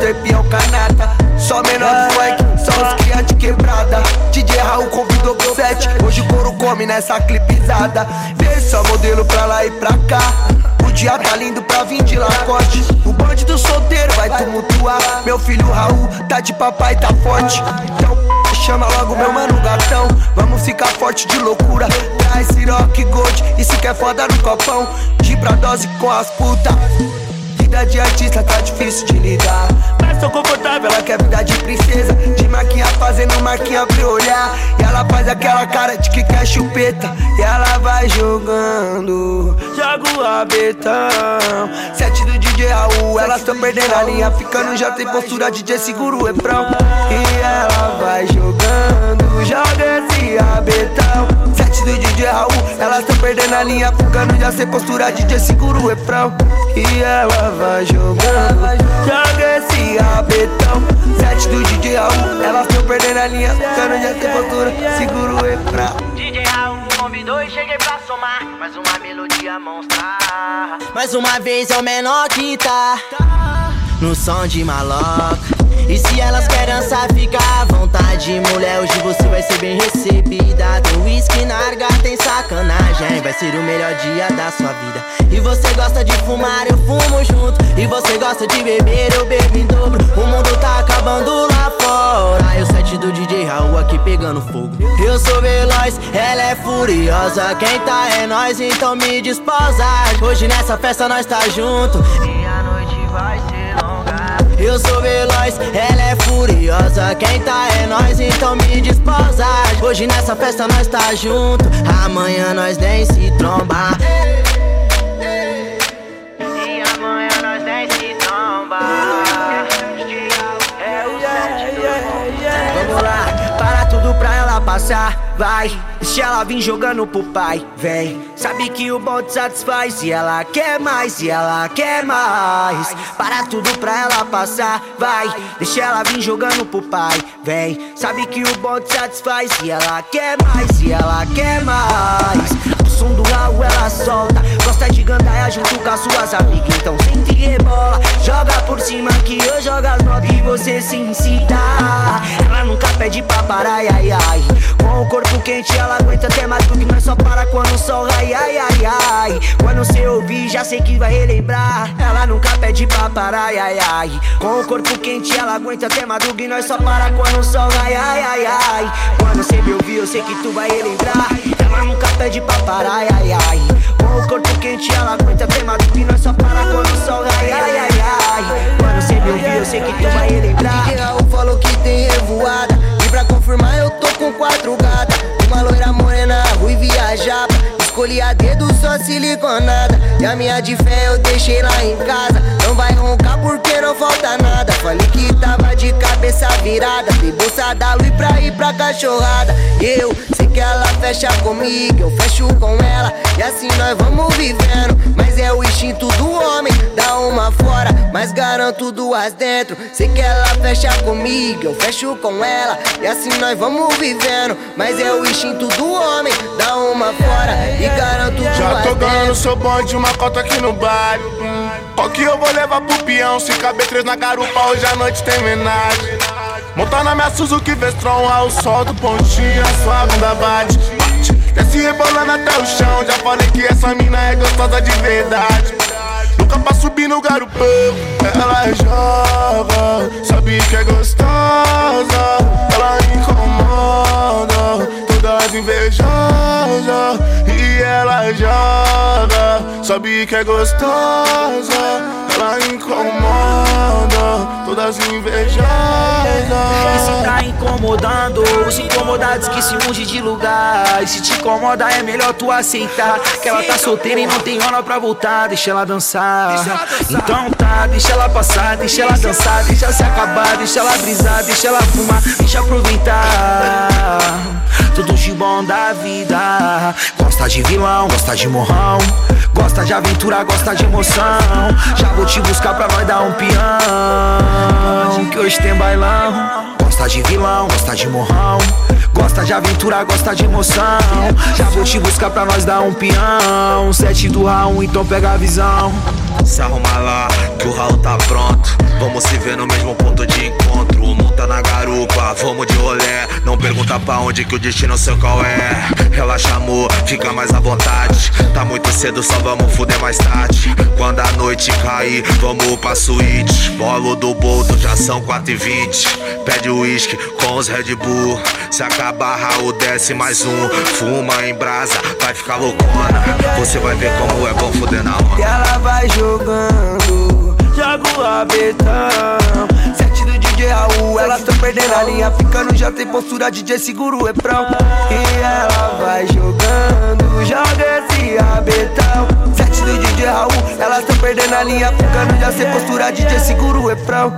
hoje tem peão canata. Só menor do só os cria de quebrada. DJ Raul convidou pro set, hoje o couro come nessa clipizada. Vê só modelo pra lá e pra cá. O dia tá lindo pra vir de Lacoste. O bonde do solteiro vai tumultuar. Meu filho Raul tá de papai, tá forte. Então chama logo meu mano gatão. Vamos ficar forte de loucura. Traz Ciroc Gold e se quer foda no copão. De pra dose com as puta. Vida de artista tá difícil de lidar. Mas tô confortável, ela quer vida de princesa. De maquinha fazendo marquinha pra olhar. E ela faz aquela cara de que quer chupeta. E ela vai jogando. Joga o rabetão. Sete do DJ Raul, elas tão perdendo a linha. Ficando já tem postura, DJ segura o refrão. E ela vai jogando. Joga esse rabetão. Do DJ Raul, elas tão perdendo a linha. Ficando já sem postura, DJ segura o refrão. E ela vai jogando. Joga esse rabetão. Sete do DJ Raul, elas tão perdendo a linha. Ficando já sem postura, segura o refrão. DJ Raul convidou e cheguei pra somar mais uma melodia monstra. Mais uma vez é o menor que tá no som de maloca. E se elas querem dançar, fica vontade, mulher. Hoje você vai ser bem recebida. Tem whisky na arga, tem sacanagem. Vai ser o melhor dia da sua vida. E você gosta de fumar, eu fumo junto. E você gosta de beber, eu bebo em dobro. O mundo tá acabando lá fora. E o set do DJ Raul aqui pegando fogo. Eu sou veloz, ela é furiosa. Quem tá é nós, então me desposa. Hoje nessa festa nós tá junto. E a noite vai ser. Eu sou veloz, ela é furiosa. Quem tá é nós, então me desposa. Hoje nessa festa nós tá junto. Amanhã nós nem se tromba. Vai, deixa ela vir jogando pro pai. Vem, sabe que o bom te satisfaz. E ela quer mais, e ela quer mais. Para tudo pra ela passar. Vai, deixa ela vir jogando pro pai. Vem, sabe que o bom te satisfaz. E ela quer mais, e ela quer mais. O som do Raul ela solta. Gosta de gandaia junto com as suas amigas. Então sente e rebola. Joga por cima que eu jogo as notas e você se incita. Pede pra parar, ai ai. Com o corpo quente ela aguenta até mais do que nós só para quando o sol ai ai ai ai. Quando cê ouvir já sei que vai relembrar. Ela nunca pede pra parar, ai ai. Com o corpo quente ela aguenta até madruga e nós só para quando o sol ai ai ai ai. Quando cê me ouvir eu sei que tu vai relembrar. Ela nunca pede pra parar, ai ai. Com o corpo quente ela aguenta até madruga e nós só para quando o sol ai ai ai. Escolhi a dedo só siliconada. E a minha de fé eu deixei lá em casa. Não vai roncar porque não falta nada. Falei que tava de cabeça virada. Dei bolsa da luz pra ir pra cachorrada. Eu sei que ela fecha comigo, eu fecho com ela. E assim nós vamos vivendo. Mas é o instinto do homem, dá uma fora, mas garanto duas dentro. Sei que ela fecha comigo, eu fecho com ela. E assim nós vamos vivendo. Mas é o instinto do homem, dá uma fora e garanto duas Já tô ganhando dentro. seu bonde, uma cota aqui no baile. Qual que eu vou levar pro peão? Se caber três na garupa, hoje à noite tem homenagem. Montar na minha Suzuki Vestron, ao sol do pontinho, a sua bunda bate. Desce rebolando até o chão, já falei que essa mina é gostosa de verdade. Nunca pra subir no garupão, ela joga, sabe que é gostosa, ela incomoda, todas invejosas. E ela joga, sabe que é gostosa, ela incomoda, todas invejosas. E se tá incomodando, se incomodar diz que se mude de lugar. E se te incomoda é melhor tu aceitar. Que ela tá solteira e não tem hora pra voltar. Deixa ela dançar. Então tá, deixa ela passar, deixa ela dançar Deixa se acabar, deixa ela brisar, deixa ela fumar Deixa aproveitar. Tudo de bom da vida Gosta de vilão, gosta de morrão. Gosta de aventura, gosta de emoção. Já vou te buscar pra nós dar um peão. Que hoje tem bailão. Gosta de vilão, gosta de morrão. Gosta de aventura, gosta de emoção. Já vou te buscar pra nós dar um peão. Sete do Raul, então pega a visão Se arruma lá, que o Raul tá pronto. Vamos se ver no mesmo ponto de encontro. O mundo tá na garupa, vamos de rolé. Não pergunta pra onde que o destino seu qual é. Relaxa, amor, fica mais à vontade. Tá muito cedo, só vamos fuder mais tarde. Quando a noite cair, vamos pra suíte. Bolo do boldo, já são 4 e 20 Pede uísque com os Red Bull. Se acabar, Raul desce mais um. Fuma em brasa, vai ficar loucona. Você vai ver como é bom fuder na onda. Jogando, joga o rabetão. Sete do DJ Raul, elas tão perdendo a linha. Ficando já tem postura, DJ segura o refrão. E ela vai jogando, joga esse rabetão. Sete do DJ Raul, elas tão perdendo a linha. Ficando já sem postura, DJ segura o refrão.